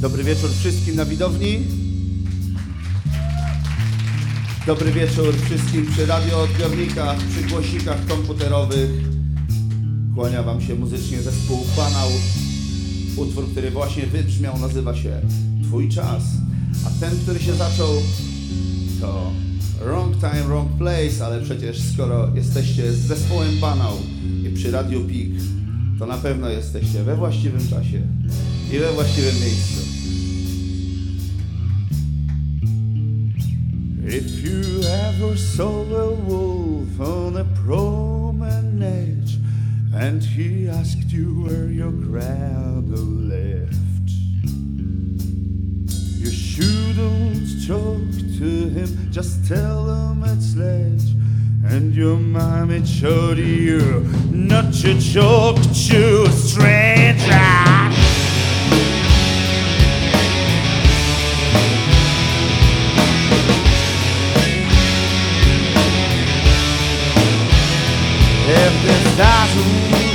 Dobry wieczór wszystkim na widowni. Dobry wieczór wszystkim przy radioodbiornikach, przy głośnikach komputerowych. Kłania Wam się muzycznie zespół Panał. Utwór, który właśnie wybrzmiał, nazywa się Twój czas. A ten, który się zaczął, to Wrong Time, Wrong Place, ale przecież skoro jesteście z zespołem Panał i przy Radio Peak, to na pewno jesteście we właściwym czasie i we właściwym miejscu. If you ever saw a wolf on a promenade and he asked you where your grandma left, you shouldn't talk to him, just tell him it's late. And your mommy showed you not to talk to a stranger. das ruas.